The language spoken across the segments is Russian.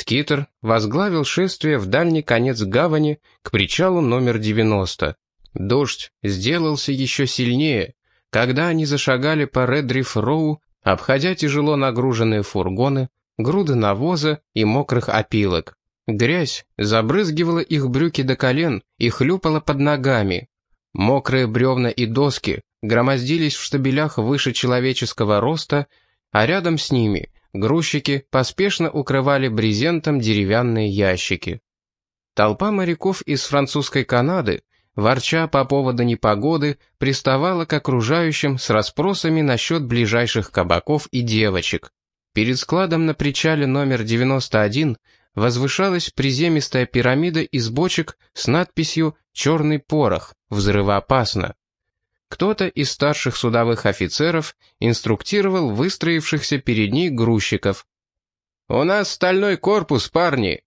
Скитер возглавил шествие в дальний конец гавани к причалу номер 90. Дождь сделался еще сильнее, когда они зашагали по Редриф-Роу, обходя тяжело нагруженные фургоны, груды навоза и мокрых опилок. Грязь забрызгивала их брюки до колен и хлюпала под ногами. Мокрые бревна и доски громоздились в штабелях выше человеческого роста, а рядом с ними грузчики поспешно укрывали брезентом деревянные ящики. Толпа моряков из французской Канады, ворча по поводу непогоды, приставала к окружающим с расспросами насчет ближайших кабаков и девочек. Перед складом на причале номер 91 возвышалась приземистая пирамида из бочек с надписью «Черный порох, взрывоопасно». Кто-то из старших судовых офицеров инструктировал выстроившихся перед ней грузчиков. «У нас стальной корпус, парни.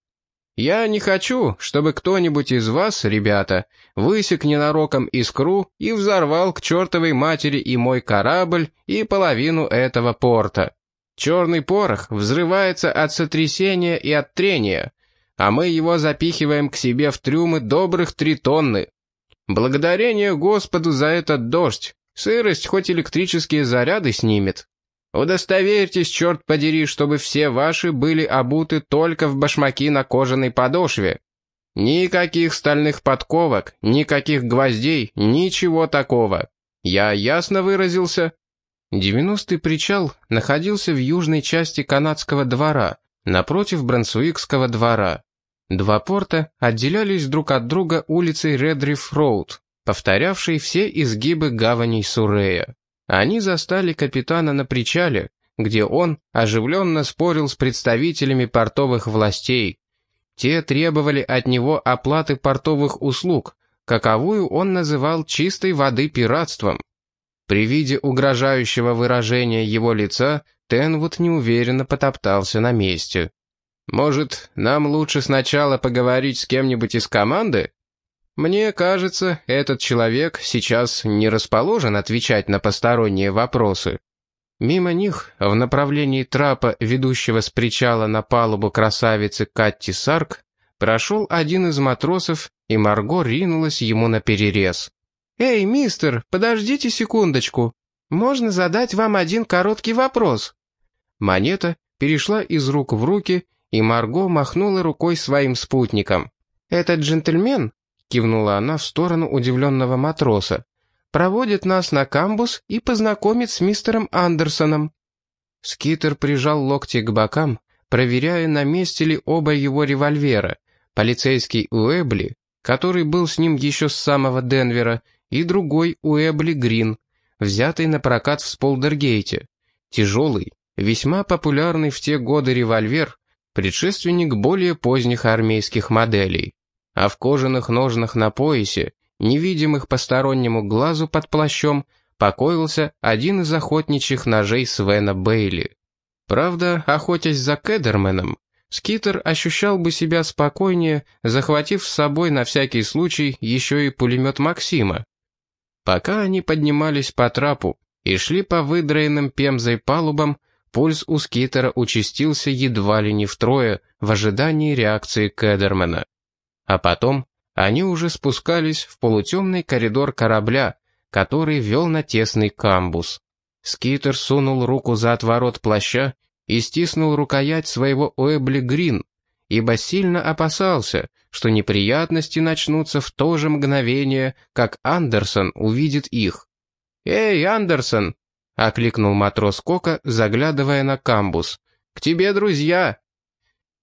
Я не хочу, чтобы кто-нибудь из вас, ребята, высек ненароком искру и взорвал к чертовой матери и мой корабль, и половину этого порта. Черный порох взрывается от сотрясения и от трения, а мы его запихиваем к себе в трюмы добрых три тонны. Благодарение Господу за этот дождь. Сырость хоть электрические заряды снимет. Удостоверьтесь, черт подери, чтобы все ваши были обуты только в башмаки на кожаной подошве. Никаких стальных подковок, никаких гвоздей, ничего такого. Я ясно выразился? Девяностый причал находился в южной части канадского двора, напротив Брансуикского двора. Два порта отделялись друг от друга улицей Редриф-Роуд, повторявшей все изгибы гаваней Сурея. Они застали капитана на причале, где он оживленно спорил с представителями портовых властей. Те требовали от него оплаты портовых услуг, каковую он называл чистой воды пиратством. При виде угрожающего выражения его лица Тенвуд неуверенно потоптался на месте. Может, нам лучше сначала поговорить с кем-нибудь из команды? Мне кажется, этот человек сейчас не расположен отвечать на посторонние вопросы. Мимо них, в направлении трапа, ведущего с причала на палубу красавицы Катти Сарк, прошел один из матросов, и Марго ринулась ему на перерез. «Эй, мистер, подождите секундочку. Можно задать вам один короткий вопрос?» Монета перешла из рук в руки и Марго махнула рукой своим спутникам. «Этот джентльмен», — кивнула она в сторону удивленного матроса, «проводит нас на камбус и познакомит с мистером Андерсоном». Скитер прижал локти к бокам, проверяя, на месте ли оба его револьвера, полицейский Уэбли, который был с ним еще с самого Денвера, и другой Уэбли Грин, взятый на прокат в Сполдергейте. Тяжелый, весьма популярный в те годы револьвер, предшественник более поздних армейских моделей. А в кожаных ножнах на поясе, невидимых постороннему глазу под плащом, покоился один из охотничьих ножей Свена Бейли. Правда, охотясь за Кедерменом, Скитер ощущал бы себя спокойнее, захватив с собой на всякий случай еще и пулемет Максима. Пока они поднимались по трапу и шли по выдраенным пемзой палубам, Пульс у скитера участился едва ли не втрое в ожидании реакции Кедермена. А потом они уже спускались в полутемный коридор корабля, который вел на тесный камбус. Скитер сунул руку за отворот плаща и стиснул рукоять своего Уэбли Грин, ибо сильно опасался, что неприятности начнутся в то же мгновение, как Андерсон увидит их. «Эй, Андерсон!» — окликнул матрос Кока, заглядывая на камбус. «К тебе, друзья!»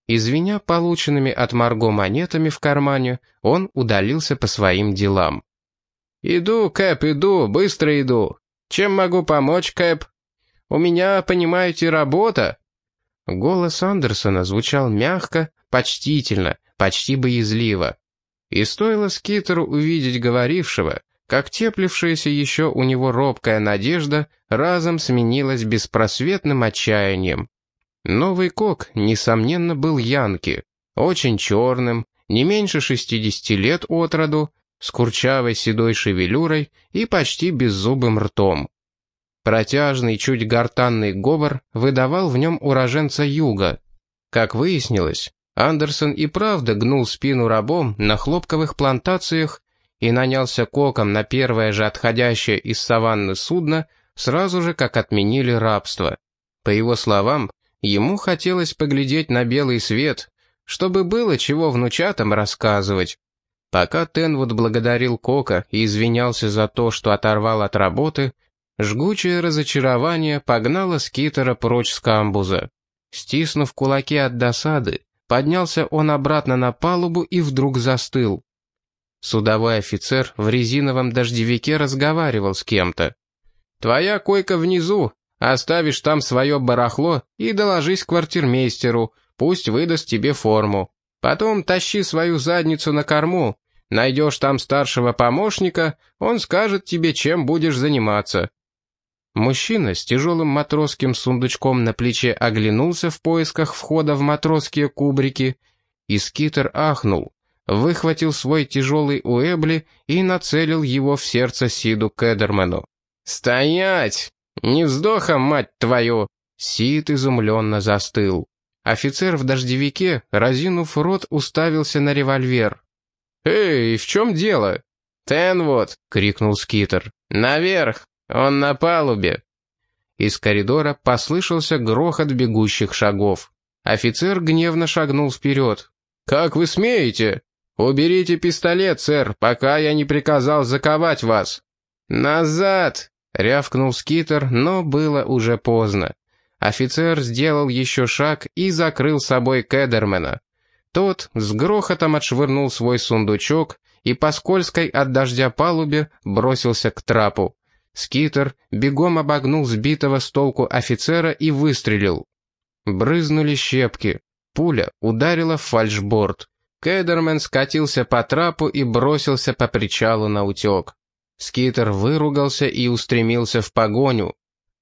Извиня полученными от Марго монетами в кармане, он удалился по своим делам. «Иду, Кэп, иду, быстро иду. Чем могу помочь, Кэп? У меня, понимаете, работа». Голос Андерсона звучал мягко, почтительно, почти боязливо. И стоило Скитеру увидеть говорившего, как теплившаяся еще у него робкая надежда разом сменилась беспросветным отчаянием. Новый кок, несомненно, был Янки, очень черным, не меньше 60 лет от роду, с курчавой седой шевелюрой и почти беззубым ртом. Протяжный, чуть гортанный говор выдавал в нем уроженца юга. Как выяснилось, Андерсон и правда гнул спину рабом на хлопковых плантациях и нанялся коком на первое же отходящее из саванны судно, сразу же как отменили рабство. По его словам, ему хотелось поглядеть на белый свет, чтобы было чего внучатам рассказывать. Пока Тенвуд благодарил Кока и извинялся за то, что оторвал от работы, жгучее разочарование погнало Скитера прочь с камбуза. Стиснув кулаки от досады, поднялся он обратно на палубу и вдруг застыл. Судовой офицер в резиновом дождевике разговаривал с кем-то. «Твоя койка внизу. Оставишь там свое барахло и доложись квартирмейстеру, пусть выдаст тебе форму. Потом тащи свою задницу на корму. Найдешь там старшего помощника, он скажет тебе, чем будешь заниматься». Мужчина с тяжелым матросским сундучком на плече оглянулся в поисках входа в матросские кубрики, и скитер ахнул выхватил свой тяжелый уэбли и нацелил его в сердце Сиду Кедерману. «Стоять! Не вздоха, мать твою!» Сид изумленно застыл. Офицер в дождевике, разинув рот, уставился на револьвер. «Эй, в чем дело?» «Тенвуд!» — крикнул Скитер. «Наверх! Он на палубе!» Из коридора послышался грохот бегущих шагов. Офицер гневно шагнул вперед. «Как вы смеете?» «Уберите пистолет, сэр, пока я не приказал заковать вас». «Назад!» — рявкнул скитер, но было уже поздно. Офицер сделал еще шаг и закрыл собой Кедермена. Тот с грохотом отшвырнул свой сундучок и по скользкой от дождя палубе бросился к трапу. Скитер бегом обогнул сбитого с толку офицера и выстрелил. Брызнули щепки. Пуля ударила в фальшборд. Кедермен скатился по трапу и бросился по причалу на утек. Скитер выругался и устремился в погоню.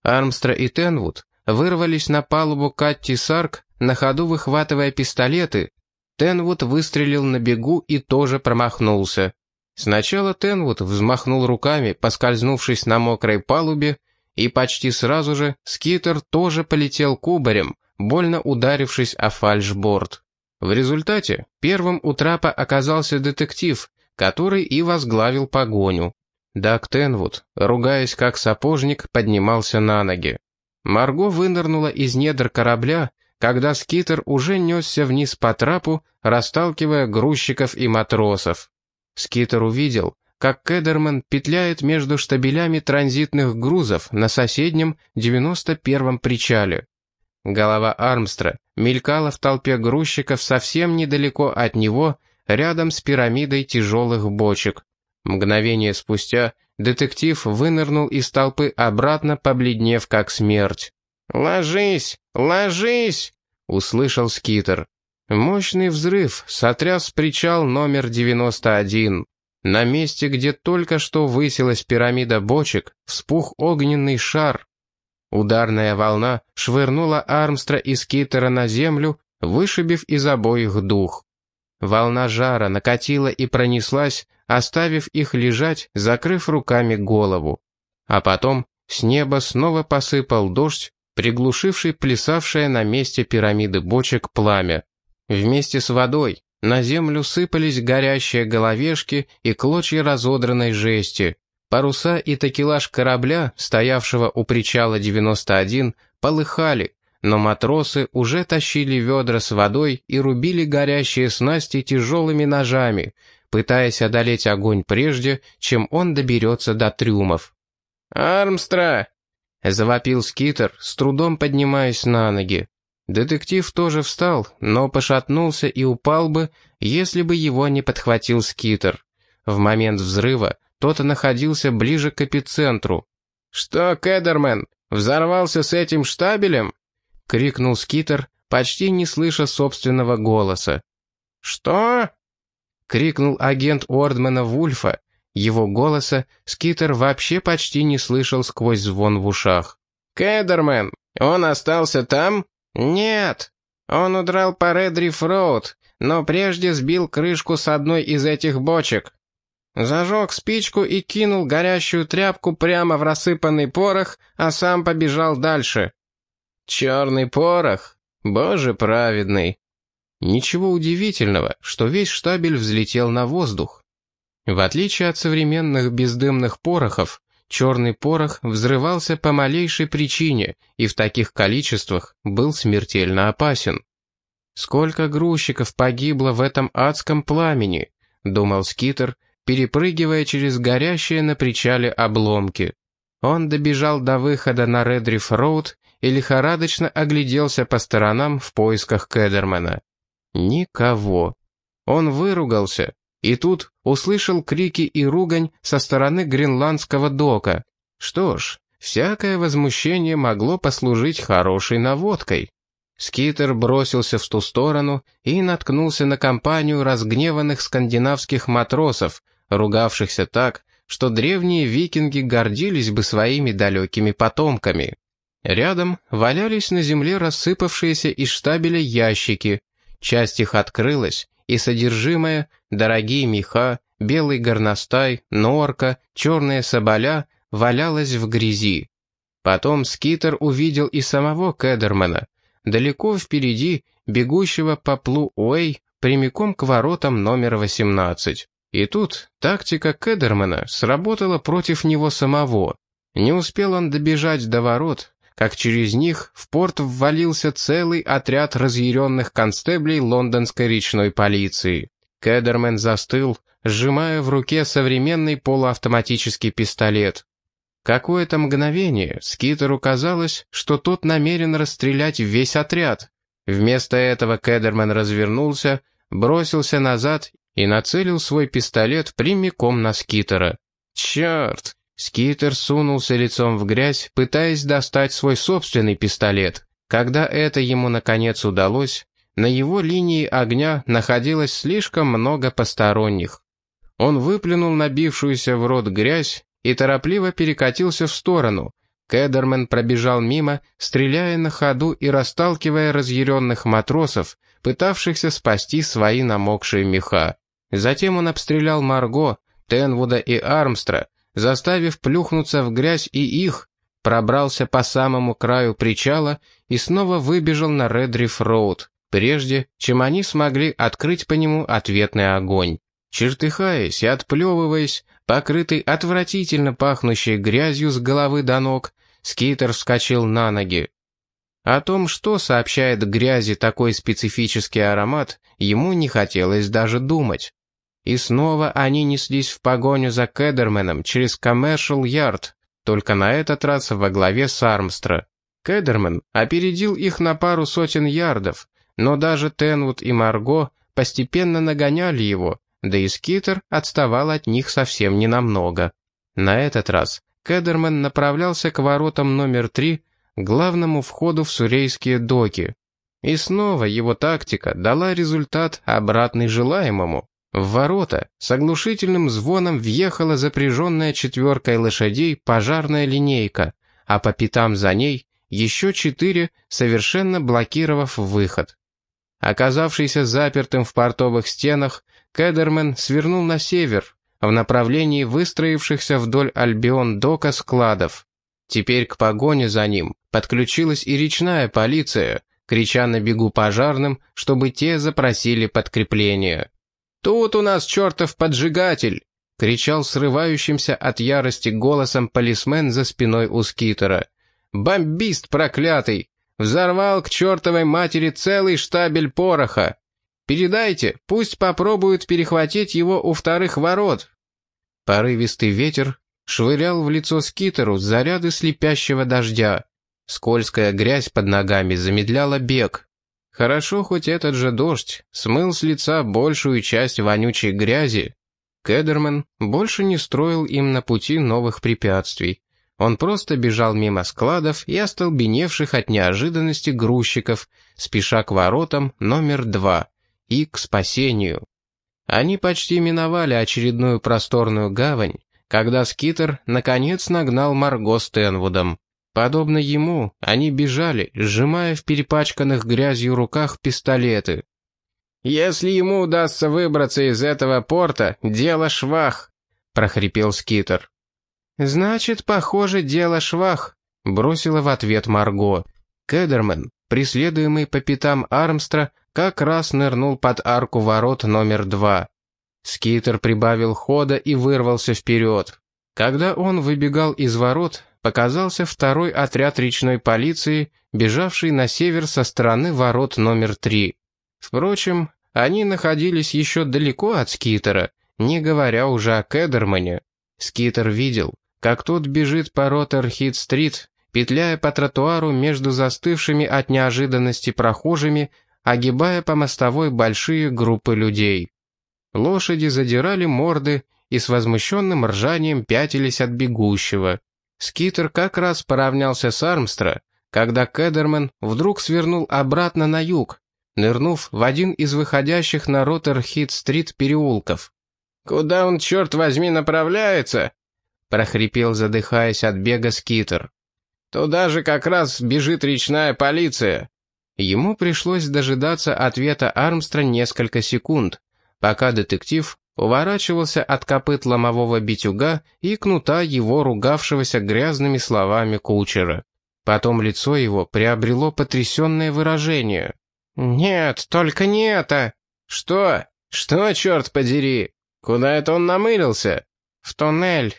Армстра и Тенвуд вырвались на палубу Катти Сарк, на ходу выхватывая пистолеты. Тенвуд выстрелил на бегу и тоже промахнулся. Сначала Тенвуд взмахнул руками, поскользнувшись на мокрой палубе, и почти сразу же Скитер тоже полетел кубарем, больно ударившись о фальшборд. В результате первым у трапа оказался детектив, который и возглавил погоню. Даг Тенвуд, ругаясь как сапожник, поднимался на ноги. Марго вынырнула из недр корабля, когда скитер уже несся вниз по трапу, расталкивая грузчиков и матросов. Скитер увидел, как Кедерман петляет между штабелями транзитных грузов на соседнем 91-м причале. Голова Армстра мелькала в толпе грузчиков совсем недалеко от него, рядом с пирамидой тяжелых бочек. Мгновение спустя детектив вынырнул из толпы обратно, побледнев как смерть. «Ложись! Ложись!» — услышал скитер. Мощный взрыв сотряс причал номер 91. На месте, где только что высилась пирамида бочек, вспух огненный шар, Ударная волна швырнула Армстра и Скитера на землю, вышибив из обоих дух. Волна жара накатила и пронеслась, оставив их лежать, закрыв руками голову. А потом с неба снова посыпал дождь, приглушивший плясавшее на месте пирамиды бочек пламя. Вместе с водой на землю сыпались горящие головешки и клочья разодранной жести. Паруса и такелаж корабля, стоявшего у причала 91, полыхали, но матросы уже тащили ведра с водой и рубили горящие снасти тяжелыми ножами, пытаясь одолеть огонь прежде, чем он доберется до трюмов. «Армстра!» — завопил скитер, с трудом поднимаясь на ноги. Детектив тоже встал, но пошатнулся и упал бы, если бы его не подхватил скитер. В момент взрыва тот находился ближе к эпицентру. «Что, Кедермен, взорвался с этим штабелем?» — крикнул Скитер, почти не слыша собственного голоса. «Что?» — крикнул агент Уордмена Вульфа. Его голоса Скитер вообще почти не слышал сквозь звон в ушах. «Кедермен, он остался там?» «Нет, он удрал по Редриф-Роуд, но прежде сбил крышку с одной из этих бочек. Зажег спичку и кинул горящую тряпку прямо в рассыпанный порох, а сам побежал дальше. Черный порох? Боже праведный. Ничего удивительного, что весь штабель взлетел на воздух. В отличие от современных бездымных порохов, черный порох взрывался по малейшей причине и в таких количествах был смертельно опасен. «Сколько грузчиков погибло в этом адском пламени», — думал Скитер, перепрыгивая через горящие на причале обломки. Он добежал до выхода на Редриф-Роуд и лихорадочно огляделся по сторонам в поисках Кедермена. Никого. Он выругался, и тут услышал крики и ругань со стороны гренландского дока. Что ж, всякое возмущение могло послужить хорошей наводкой. Скитер бросился в ту сторону и наткнулся на компанию разгневанных скандинавских матросов, ругавшихся так, что древние викинги гордились бы своими далекими потомками. Рядом валялись на земле рассыпавшиеся из штабеля ящики, часть их открылась, и содержимое, дорогие меха, белый горностай, норка, черные соболя валялось в грязи. Потом Скитер увидел и самого Кедермана, далеко впереди, бегущего по плу Уэй, прямиком к воротам номер 18. И тут тактика Кедермана сработала против него самого. Не успел он добежать до ворот, как через них в порт ввалился целый отряд разъяренных констеблей лондонской речной полиции. Кедермен застыл, сжимая в руке современный полуавтоматический пистолет. Какое-то мгновение Скитеру казалось, что тот намерен расстрелять весь отряд. Вместо этого Кедерман развернулся, бросился назад и нацелил свой пистолет прямиком на Скитера. «Черт!» Скитер сунулся лицом в грязь, пытаясь достать свой собственный пистолет. Когда это ему наконец удалось, на его линии огня находилось слишком много посторонних. Он выплюнул набившуюся в рот грязь и торопливо перекатился в сторону. Кедермен пробежал мимо, стреляя на ходу и расталкивая разъяренных матросов, пытавшихся спасти свои намокшие меха. Затем он обстрелял Марго, Тенвуда и Армстра, заставив плюхнуться в грязь и их, пробрался по самому краю причала и снова выбежал на Редриф-Роуд, прежде чем они смогли открыть по нему ответный огонь. Чертыхаясь и отплевываясь, покрытый отвратительно пахнущей грязью с головы до ног, Скитер вскочил на ноги. О том, что сообщает грязи такой специфический аромат, ему не хотелось даже думать. И снова они неслись в погоню за Кедерменом через Коммершал Ярд, только на этот раз во главе с Армстра. Кедермен опередил их на пару сотен ярдов, но даже Тенвуд и Марго постепенно нагоняли его, да и Скитер отставал от них совсем ненамного. На этот раз Кедермен направлялся к воротам номер три, главному входу в Сурейские доки. И снова его тактика дала результат, обратный желаемому. В ворота с оглушительным звоном въехала запряженная четверкой лошадей пожарная линейка, а по пятам за ней еще четыре, совершенно блокировав выход. Оказавшийся запертым в портовых стенах, Кедермен свернул на север, в направлении выстроившихся вдоль Альбион-дока складов. Теперь к погоне за ним подключилась и речная полиция, крича на бегу пожарным, чтобы те запросили подкрепление. «Тут у нас чертов поджигатель!» — кричал срывающимся от ярости голосом полисмен за спиной у скитера. «Бомбист проклятый! Взорвал к чертовой матери целый штабель пороха! Передайте, пусть попробуют перехватить его у вторых ворот!» Порывистый ветер швырял в лицо скитеру заряды слепящего дождя. Скользкая грязь под ногами замедляла бег. Хорошо, хоть этот же дождь смыл с лица большую часть вонючей грязи. Кедерман больше не строил им на пути новых препятствий. Он просто бежал мимо складов и остолбеневших от неожиданности грузчиков, спеша к воротам номер два и к спасению. Они почти миновали очередную просторную гавань, когда скитер наконец нагнал Марго с Тенвудом. Подобно ему, они бежали, сжимая в перепачканных грязью руках пистолеты. «Если ему удастся выбраться из этого порта, дело швах», — прохрипел Скитер. «Значит, похоже, дело швах», — бросила в ответ Марго. Кедермен, преследуемый по пятам Армстра, как раз нырнул под арку ворот номер два. Скитер прибавил хода и вырвался вперед. Когда он выбегал из ворот, показался второй отряд речной полиции, бежавший на север со стороны ворот номер три. Впрочем, они находились еще далеко от Скитера, не говоря уже о Кедермане. Скитер видел, как тот бежит по Роттерхит-стрит, петляя по тротуару между застывшими от неожиданности прохожими, огибая по мостовой большие группы людей. Лошади задирали морды и с возмущенным ржанием пятились от бегущего. Скитер как раз поравнялся с Армстра, когда Кедерман вдруг свернул обратно на юг, нырнув в один из выходящих на Роттерхит-стрит переулков. «Куда он, черт возьми, направляется?» — прохрипел, задыхаясь от бега Скитер. «Туда же как раз бежит речная полиция». Ему пришлось дожидаться ответа Армстра несколько секунд, пока детектив уворачивался от копыт ломового битюга и кнута его ругавшегося грязными словами кучера. Потом лицо его приобрело потрясенное выражение. «Нет, только не это!» «Что? Что, черт подери? Куда это он намылился?» «В туннель».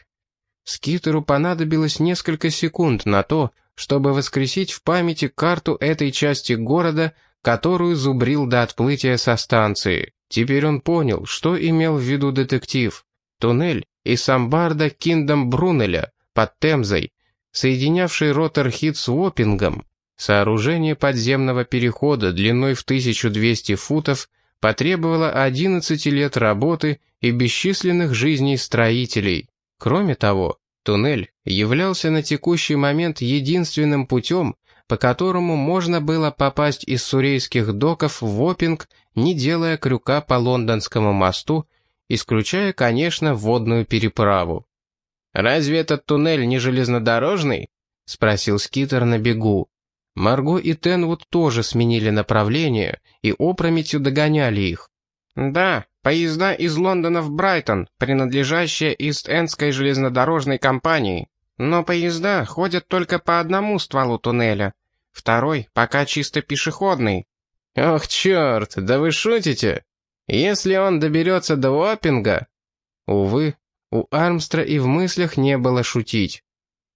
Скитеру понадобилось несколько секунд на то, чтобы воскресить в памяти карту этой части города, которую зубрил до отплытия со станции. Теперь он понял, что имел в виду детектив. Туннель из Самбарда Киндом Брунеля под Темзой, соединявший Роттерхит с Уоппингом. Сооружение подземного перехода длиной в 1200 футов потребовало 11 лет работы и бесчисленных жизней строителей. Кроме того, туннель являлся на текущий момент единственным путем, по которому можно было попасть из сурейских доков в Опинг, не делая крюка по лондонскому мосту, исключая, конечно, водную переправу. «Разве этот туннель не железнодорожный?» — спросил Скитер на бегу. Марго и Тенвуд тоже сменили направление и опрометью догоняли их. «Да, поезда из Лондона в Брайтон, принадлежащие Ист-Эндской железнодорожной компании. Но поезда ходят только по одному стволу туннеля, Второй пока чисто пешеходный. Ох, черт, да вы шутите? Если он доберется до Уоппинга... Увы, у Армстра и в мыслях не было шутить.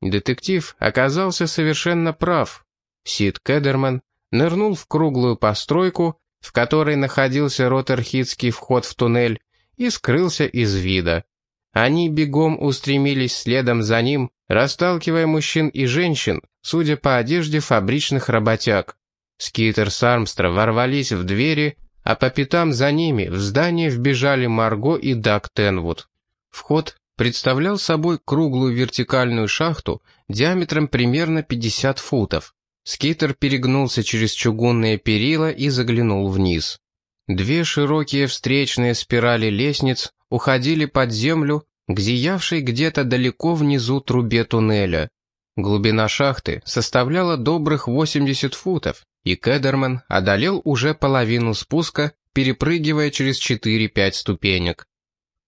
Детектив оказался совершенно прав. Сид Кедерман нырнул в круглую постройку, в которой находился Роттерхитский вход в туннель, и скрылся из вида. Они бегом устремились следом за ним, расталкивая мужчин и женщин, судя по одежде фабричных работяг. Скитер с Армстра ворвались в двери, а по пятам за ними в здание вбежали Марго и Даг Тенвуд. Вход представлял собой круглую вертикальную шахту диаметром примерно 50 футов. Скитер перегнулся через чугунные перила и заглянул вниз. Две широкие встречные спирали лестниц уходили под землю к зиявшей где-то далеко внизу трубе туннеля. Глубина шахты составляла добрых 80 футов, и Кедерман одолел уже половину спуска, перепрыгивая через 4-5 ступенек.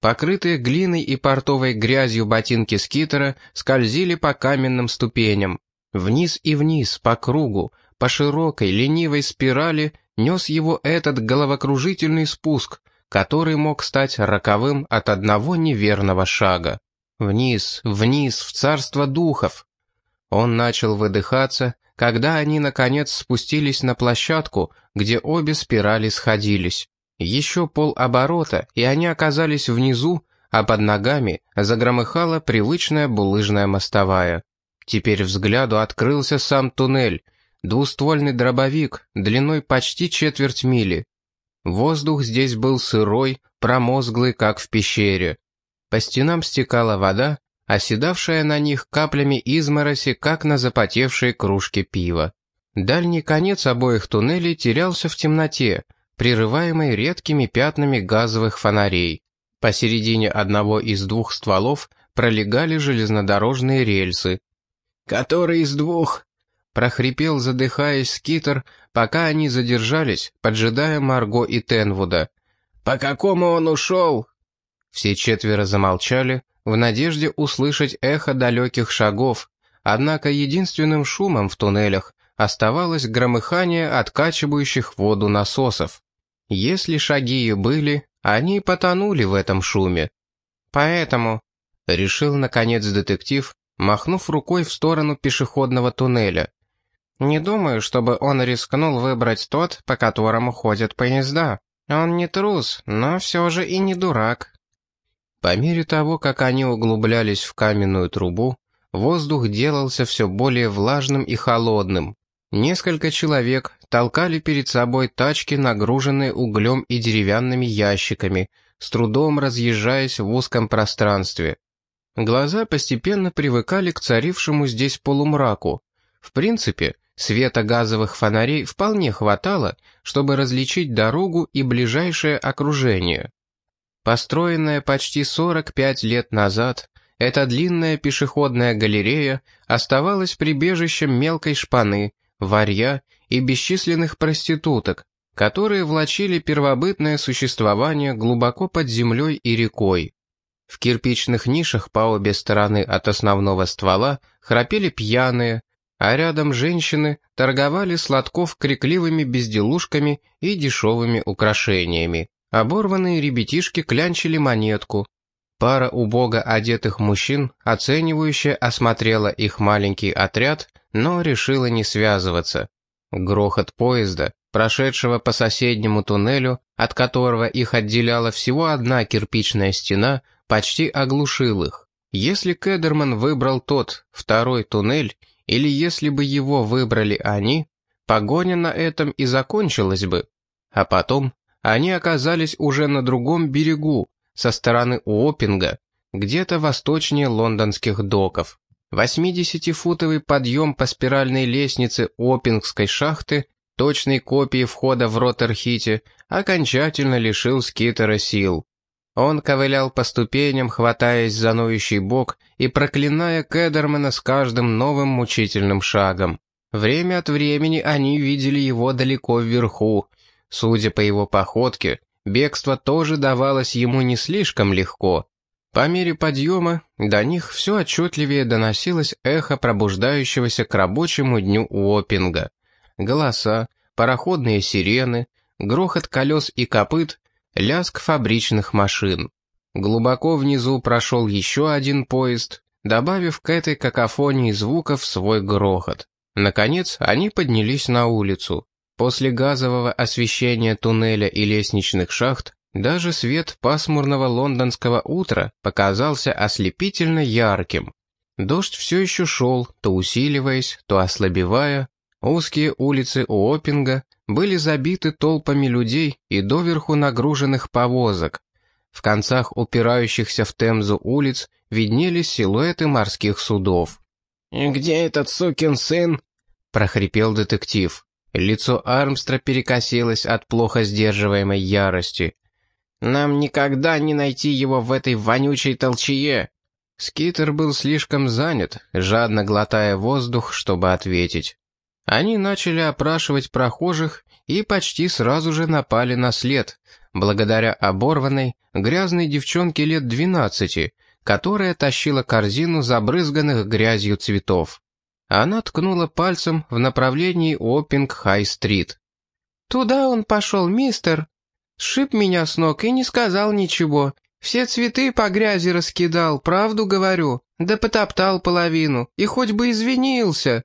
Покрытые глиной и портовой грязью ботинки скитера скользили по каменным ступеням. Вниз и вниз, по кругу, по широкой, ленивой спирали нес его этот головокружительный спуск, который мог стать роковым от одного неверного шага. Вниз, вниз, в царство духов. Он начал выдыхаться, когда они, наконец, спустились на площадку, где обе спирали сходились. Еще полоборота, и они оказались внизу, а под ногами загромыхала привычная булыжная мостовая. Теперь взгляду открылся сам туннель, двуствольный дробовик, длиной почти четверть мили. Воздух здесь был сырой, промозглый, как в пещере. По стенам стекала вода, оседавшая на них каплями измороси, как на запотевшей кружке пива. Дальний конец обоих туннелей терялся в темноте, прерываемой редкими пятнами газовых фонарей. Посередине одного из двух стволов пролегали железнодорожные рельсы. «Который из двух?» — прохрипел, задыхаясь, скитер, пока они задержались, поджидая Марго и Тенвуда. «По какому он ушел?» Все четверо замолчали, в надежде услышать эхо далеких шагов, однако единственным шумом в туннелях оставалось громыхание откачивающих воду насосов. Если шаги и были, они потонули в этом шуме. Поэтому, решил наконец детектив, махнув рукой в сторону пешеходного туннеля. Не думаю, чтобы он рискнул выбрать тот, по которому ходят поезда. Он не трус, но все же и не дурак. По мере того, как они углублялись в каменную трубу, воздух делался все более влажным и холодным. Несколько человек толкали перед собой тачки, нагруженные углем и деревянными ящиками, с трудом разъезжаясь в узком пространстве. Глаза постепенно привыкали к царившему здесь полумраку. В принципе, света газовых фонарей вполне хватало, чтобы различить дорогу и ближайшее окружение. Построенная почти 45 лет назад, эта длинная пешеходная галерея оставалась прибежищем мелкой шпаны, варья и бесчисленных проституток, которые влачили первобытное существование глубоко под землей и рекой. В кирпичных нишах по обе стороны от основного ствола храпели пьяные, а рядом женщины торговали сладков крикливыми безделушками и дешевыми украшениями. Оборванные ребятишки клянчили монетку. Пара убого одетых мужчин, оценивающе осмотрела их маленький отряд, но решила не связываться. Грохот поезда, прошедшего по соседнему туннелю, от которого их отделяла всего одна кирпичная стена, почти оглушил их. Если Кедерман выбрал тот, второй туннель, или если бы его выбрали они, погоня на этом и закончилась бы. А потом они оказались уже на другом берегу, со стороны Уоппинга, где-то восточнее лондонских доков. 80-футовый подъем по спиральной лестнице Уоппингской шахты, точной копии входа в Роттерхите, окончательно лишил Скитера сил. Он ковылял по ступеням, хватаясь за ноющий бок и проклиная Кедермана с каждым новым мучительным шагом. Время от времени они видели его далеко вверху. Судя по его походке, бегство тоже давалось ему не слишком легко. По мере подъема до них все отчетливее доносилось эхо пробуждающегося к рабочему дню Уоппинга. Голоса, пароходные сирены, грохот колес и копыт Лязг фабричных машин. Глубоко внизу прошел еще один поезд, добавив к этой какофонии звуков свой грохот. Наконец, они поднялись на улицу. После газового освещения туннеля и лестничных шахт даже свет пасмурного лондонского утра показался ослепительно ярким. Дождь все еще шел, то усиливаясь, то ослабевая. Узкие улицы Уоппинга были забиты толпами людей и доверху нагруженных повозок. В концах упирающихся в Темзу улиц виднелись силуэты морских судов. «Где этот сукин сын?» — прохрипел детектив. Лицо Армстра перекосилось от плохо сдерживаемой ярости. «Нам никогда не найти его в этой вонючей толчее!» Скитер был слишком занят, жадно глотая воздух, чтобы ответить. Они начали опрашивать прохожих и почти сразу же напали на след, благодаря оборванной, грязной девчонке лет двенадцати, которая тащила корзину забрызганных грязью цветов. Она ткнула пальцем в направлении Оппинг-Хай-стрит. «Туда он пошел, мистер. Сшиб меня с ног и не сказал ничего. Все цветы по грязи раскидал, правду говорю. Да потоптал половину, и хоть бы извинился».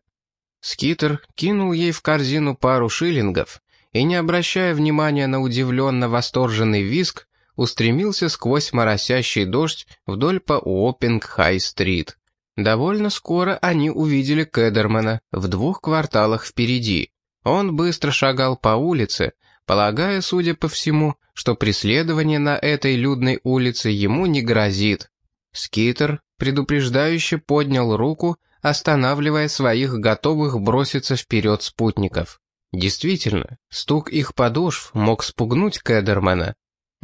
Скитер кинул ей в корзину пару шиллингов и, не обращая внимания на удивленно восторженный виск, устремился сквозь моросящий дождь вдоль по Уоппинг-Хай-стрит. Довольно скоро они увидели Кедермана в двух кварталах впереди. Он быстро шагал по улице, полагая, судя по всему, что преследование на этой людной улице ему не грозит. Скитер предупреждающе поднял руку, останавливая своих готовых броситься вперед спутников. Действительно, стук их подошв мог спугнуть Кедермана.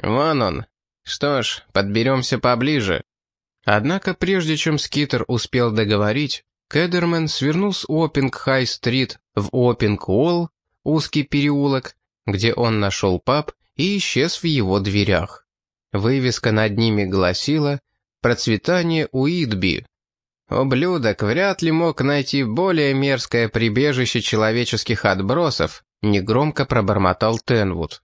«Вон он. Что ж, подберемся поближе». Однако прежде чем Скитер успел договорить, Кедерман свернул с Уоппинг-Хай-стрит в Уоппинг-Уолл, узкий переулок, где он нашел паб и исчез в его дверях. Вывеска над ними гласила «Процветание Уитби», Ублюдок вряд ли мог найти более мерзкое прибежище человеческих отбросов, негромко пробормотал Тенвуд.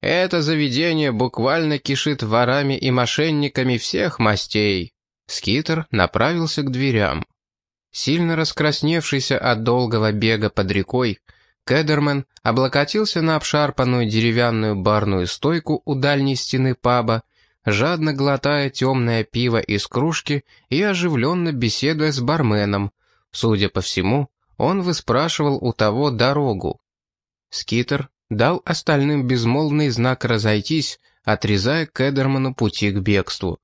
Это заведение буквально кишит ворами и мошенниками всех мастей». Скитер направился к дверям. Сильно раскрасневшийся от долгого бега под рекой, Кедерман облокотился на обшарпанную деревянную барную стойку у дальней стены паба, жадно глотая темное пиво из кружки и оживленно беседуя с барменом. Судя по всему, он выспрашивал у того дорогу. Скитер дал остальным безмолвный знак разойтись, отрезая Кедерману пути к бегству.